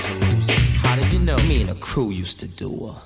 she's a loser. How did you know? Me and the crew used to do her.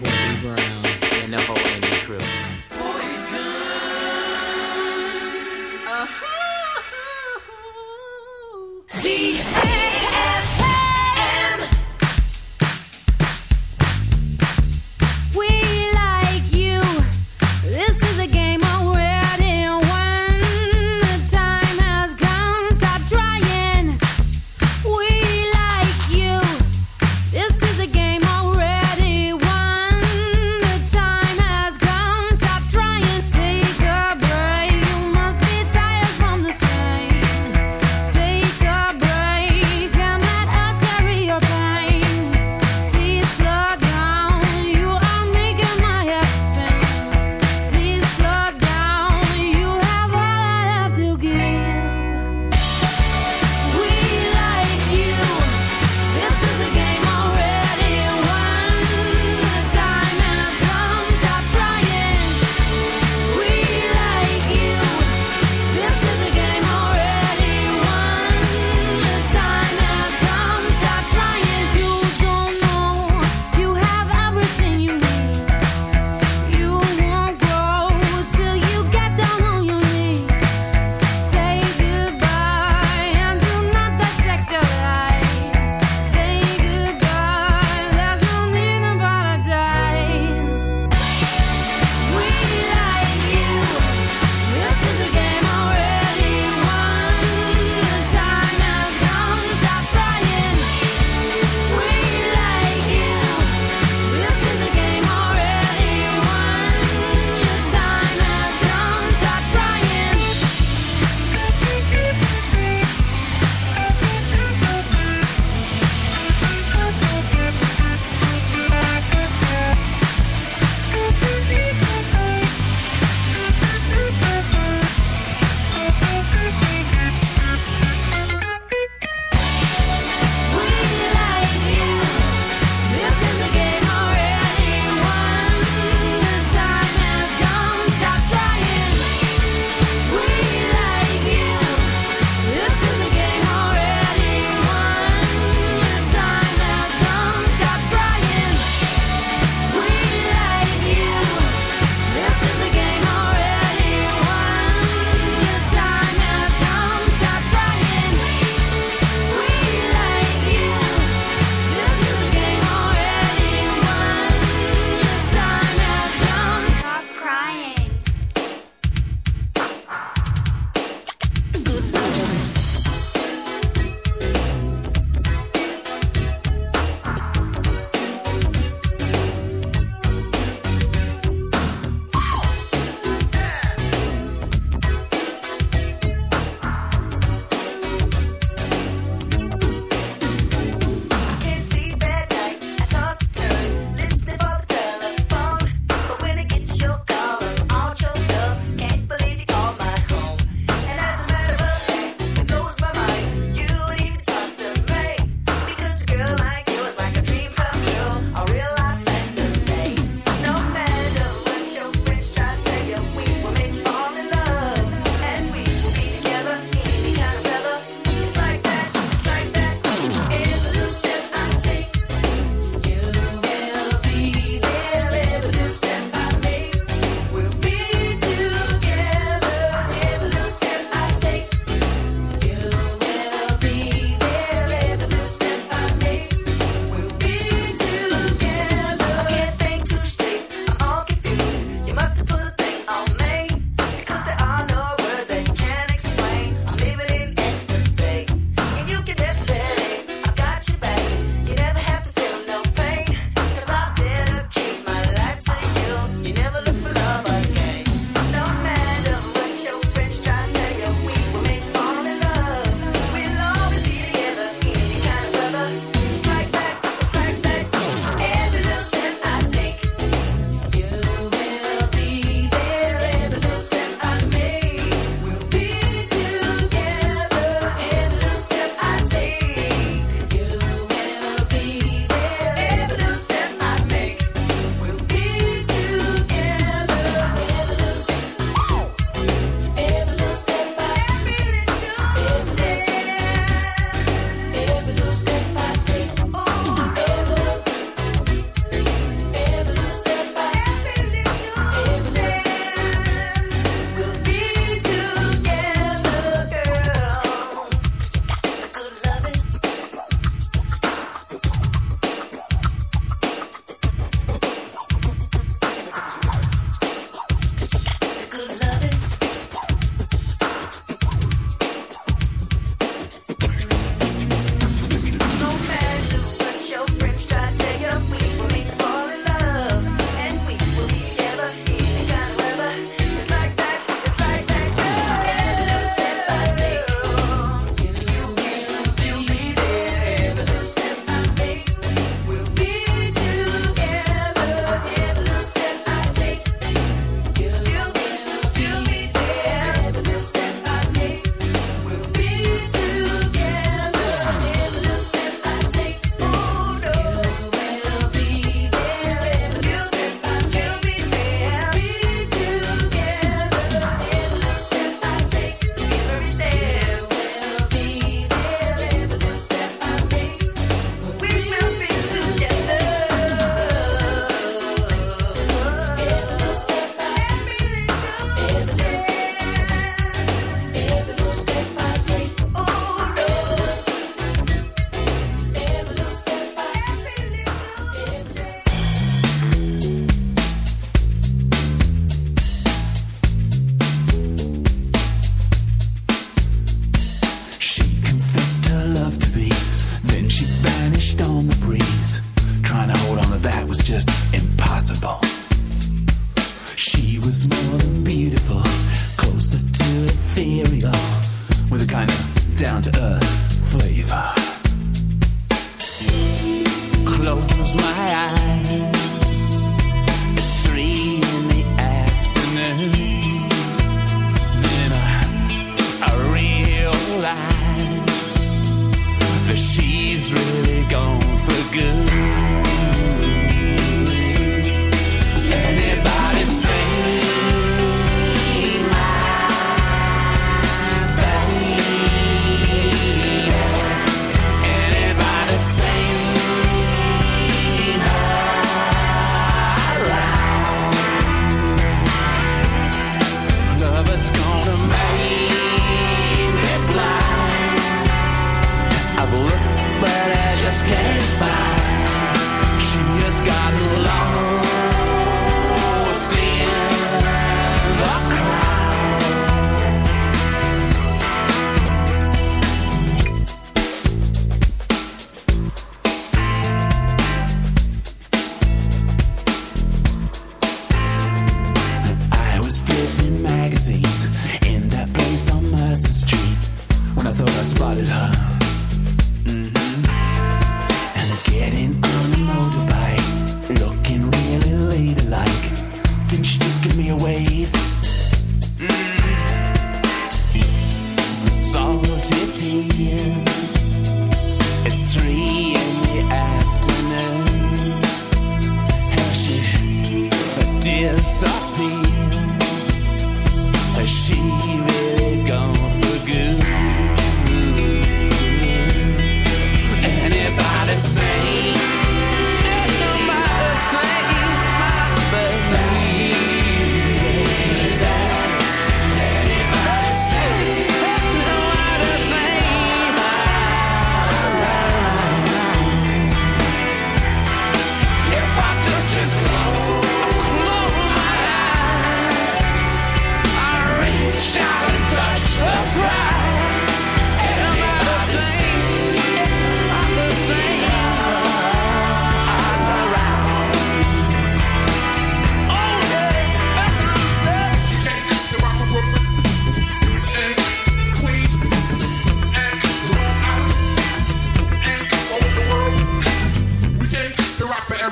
Bobby Brown. You know.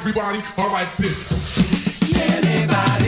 everybody. All right, bitch. Anybody.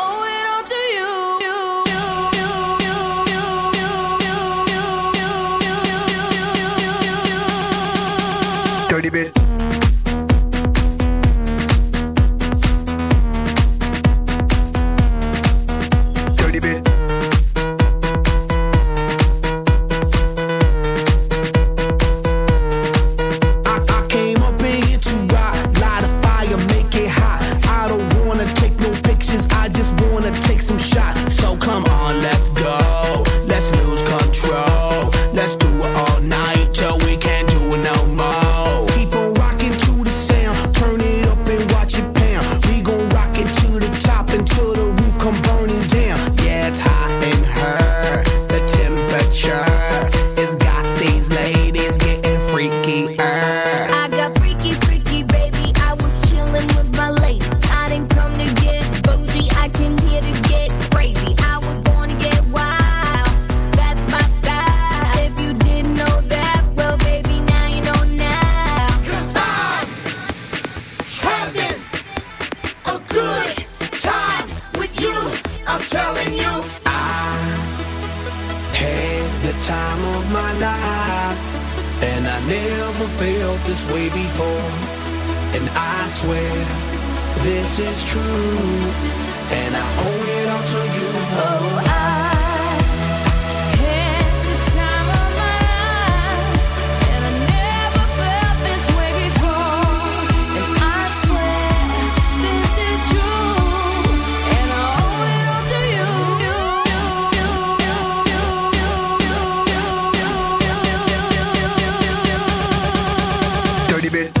baby.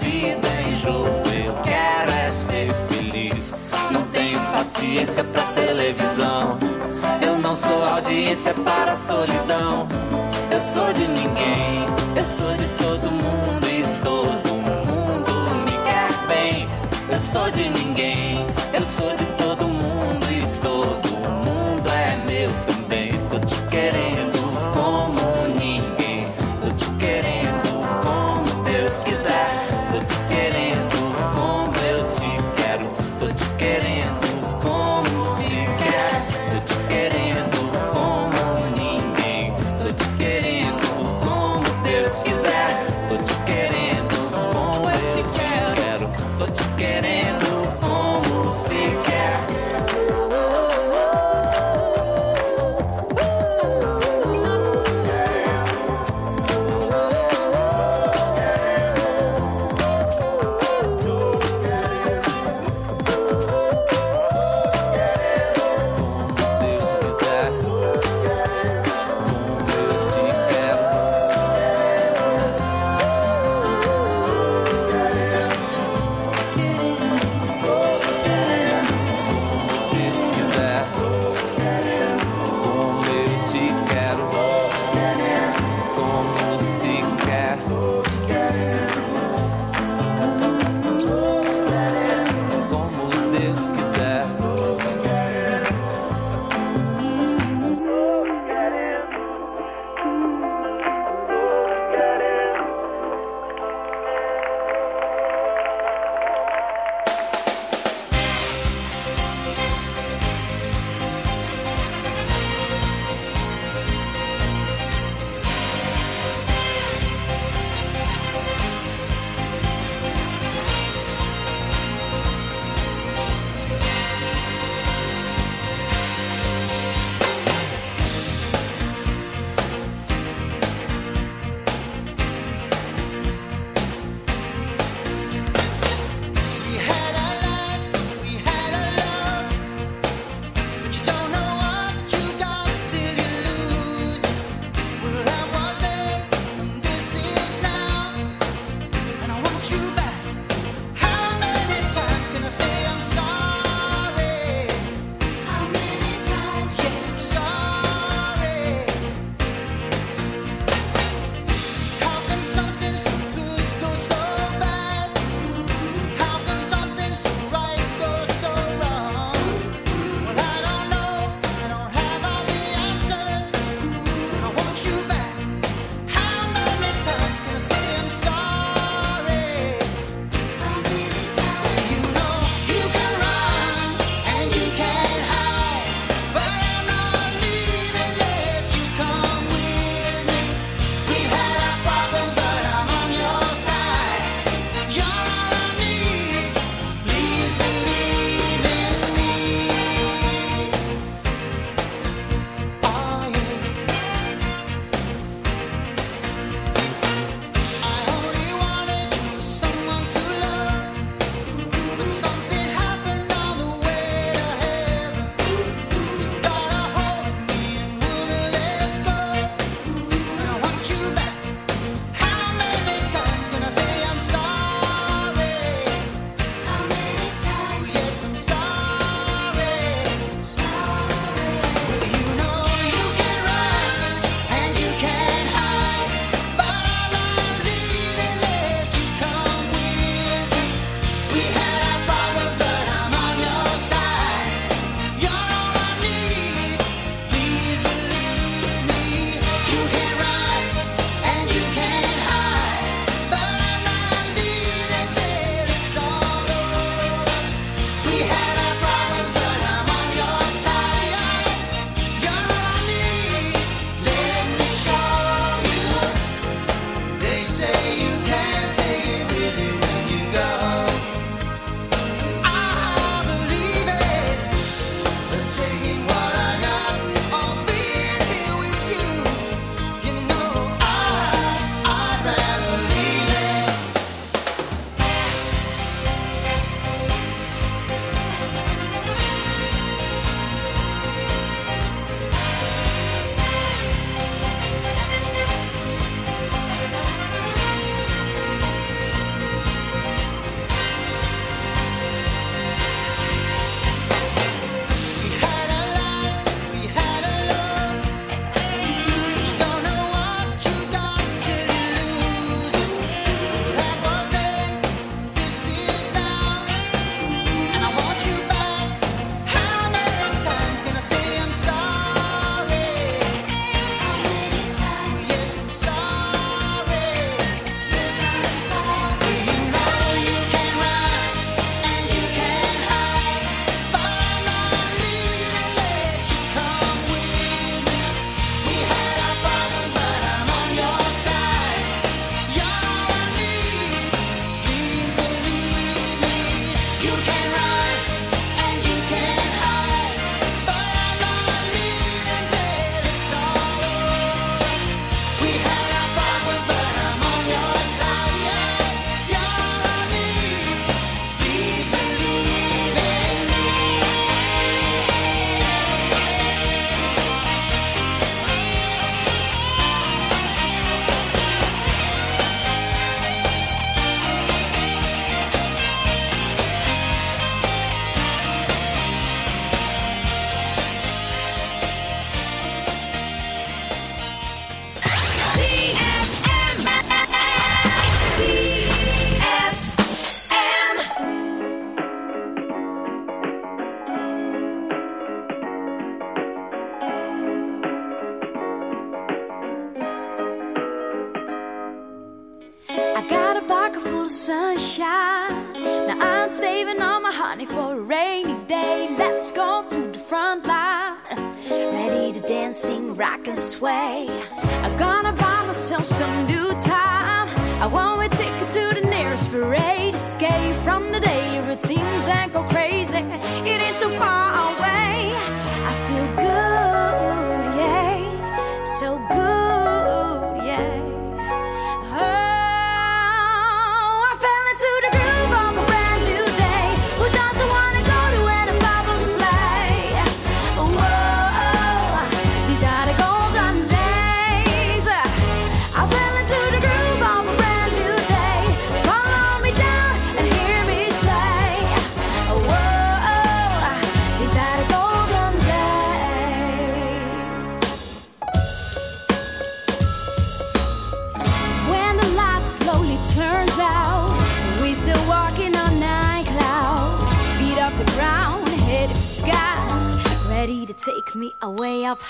vida em. Eu quero é ser feliz. Não tenho paciência pra televisão. Eu não sou audiência para a solidão. Eu sou de ninguém, eu sou de todos.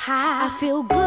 High. I feel good,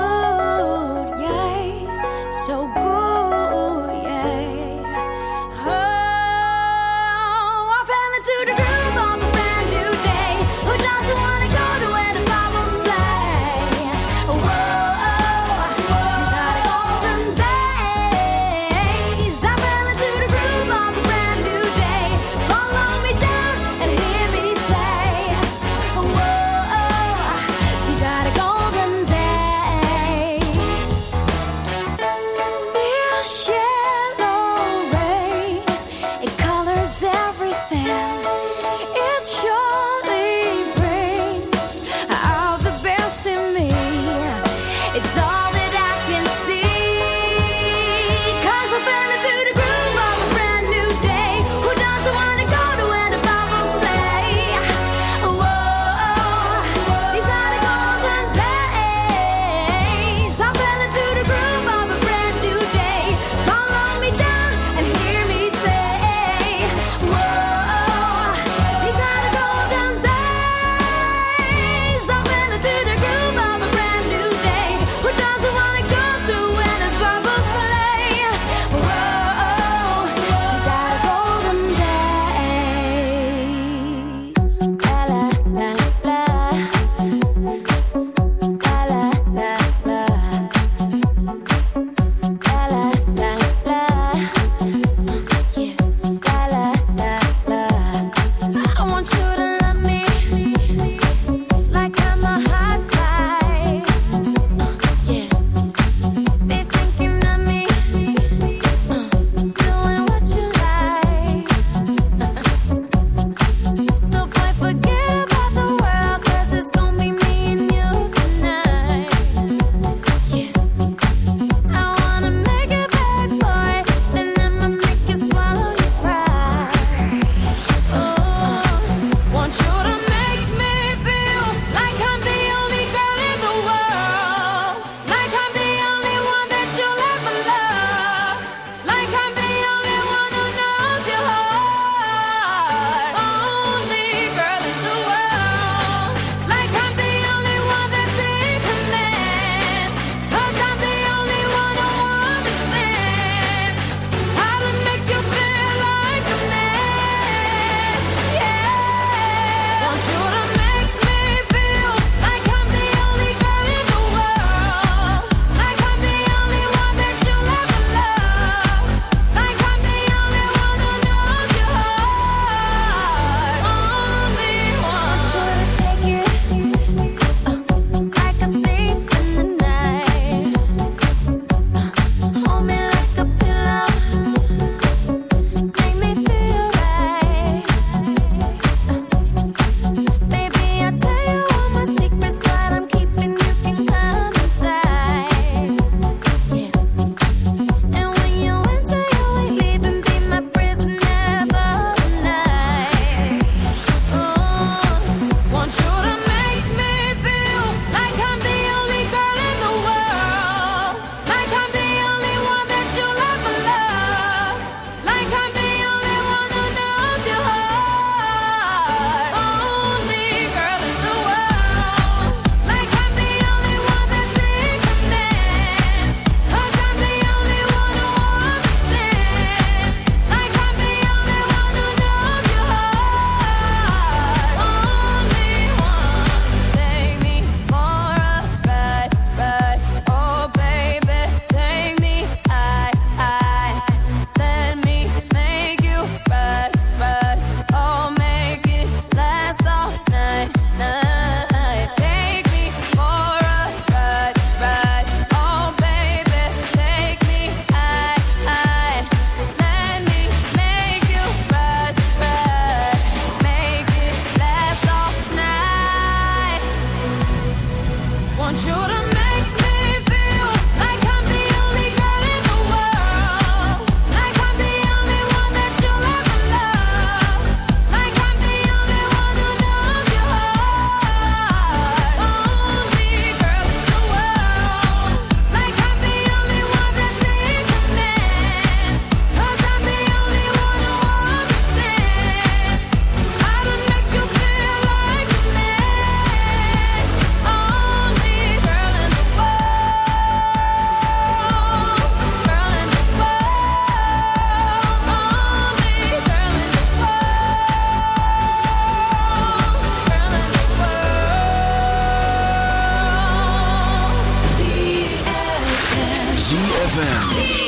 ZFM.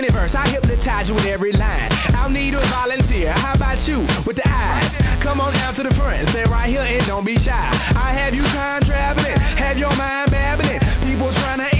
Any verse, I hypnotize you with every line. I'll need a volunteer. How about you with the eyes? Come on down to the front, stay right here and don't be shy. I have you time traveling, have your mind babbling. People trying to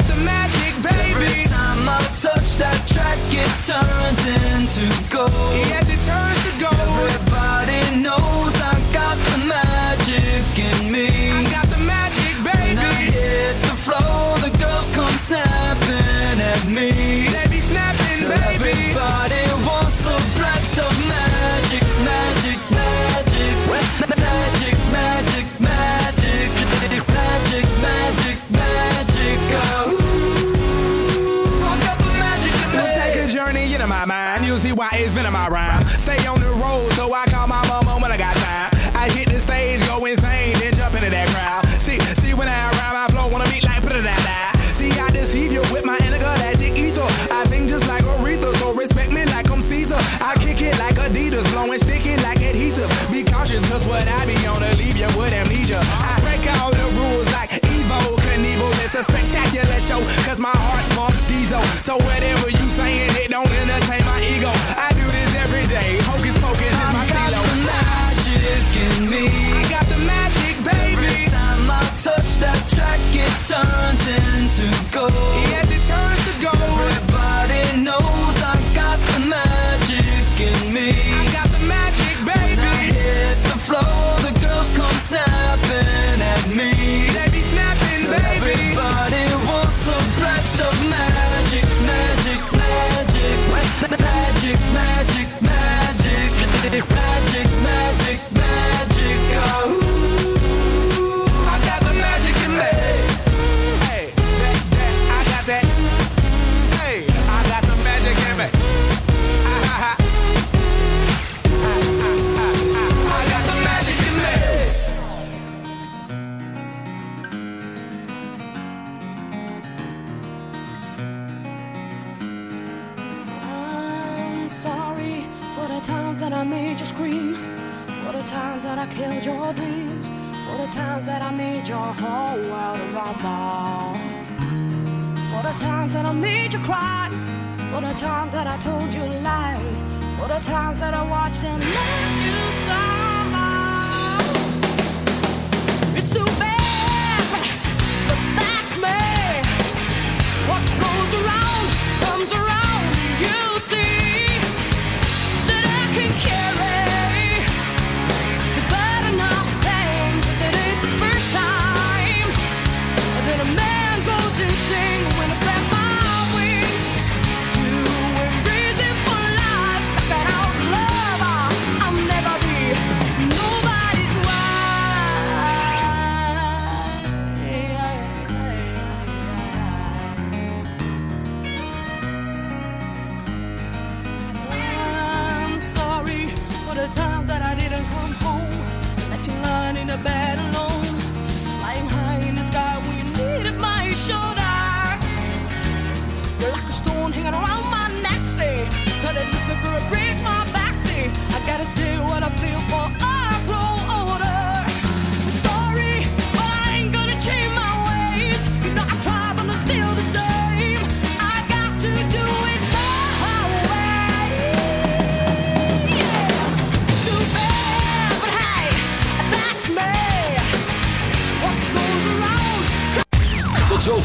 That track, it turns into gold. Yes, it turns to gold. Everybody knows I got the magic my heart pumps diesel. So whatever you saying, it don't entertain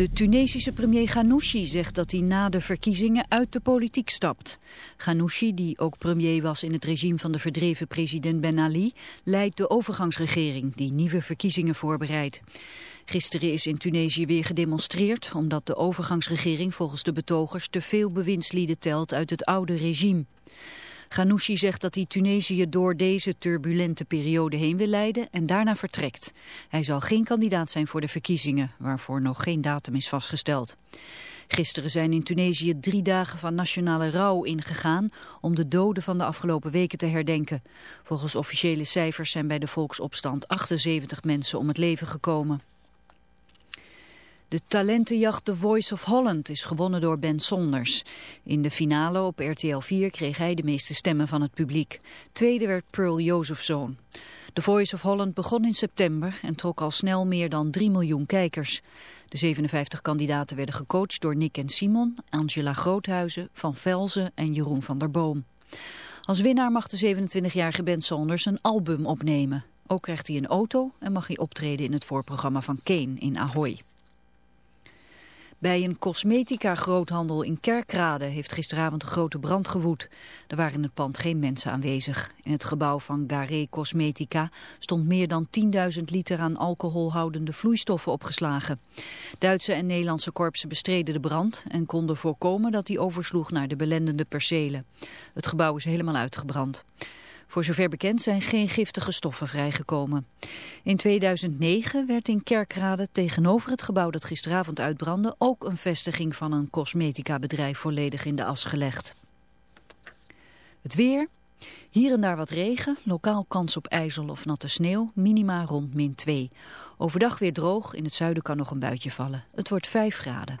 De Tunesische premier Ghanouchi zegt dat hij na de verkiezingen uit de politiek stapt. Ghanouchi, die ook premier was in het regime van de verdreven president Ben Ali, leidt de overgangsregering die nieuwe verkiezingen voorbereidt. Gisteren is in Tunesië weer gedemonstreerd omdat de overgangsregering volgens de betogers te veel bewindslieden telt uit het oude regime. Ghanouchi zegt dat hij Tunesië door deze turbulente periode heen wil leiden en daarna vertrekt. Hij zal geen kandidaat zijn voor de verkiezingen, waarvoor nog geen datum is vastgesteld. Gisteren zijn in Tunesië drie dagen van nationale rouw ingegaan om de doden van de afgelopen weken te herdenken. Volgens officiële cijfers zijn bij de volksopstand 78 mensen om het leven gekomen. De talentenjacht The Voice of Holland is gewonnen door Ben Sonders. In de finale op RTL 4 kreeg hij de meeste stemmen van het publiek. Tweede werd Pearl Josephzoon. The Voice of Holland begon in september en trok al snel meer dan 3 miljoen kijkers. De 57 kandidaten werden gecoacht door Nick en Simon, Angela Groothuizen, Van Velzen en Jeroen van der Boom. Als winnaar mag de 27-jarige Ben Sonders een album opnemen. Ook krijgt hij een auto en mag hij optreden in het voorprogramma van Kane in Ahoy. Bij een cosmetica-groothandel in Kerkrade heeft gisteravond een grote brand gewoed. Er waren in het pand geen mensen aanwezig. In het gebouw van Garé Cosmetica stond meer dan 10.000 liter aan alcoholhoudende vloeistoffen opgeslagen. Duitse en Nederlandse korpsen bestreden de brand en konden voorkomen dat die oversloeg naar de belendende percelen. Het gebouw is helemaal uitgebrand. Voor zover bekend zijn geen giftige stoffen vrijgekomen. In 2009 werd in Kerkrade tegenover het gebouw dat gisteravond uitbrandde ook een vestiging van een cosmetica-bedrijf volledig in de as gelegd. Het weer. Hier en daar wat regen, lokaal kans op ijzel of natte sneeuw, minima rond min 2. Overdag weer droog, in het zuiden kan nog een buitje vallen. Het wordt 5 graden.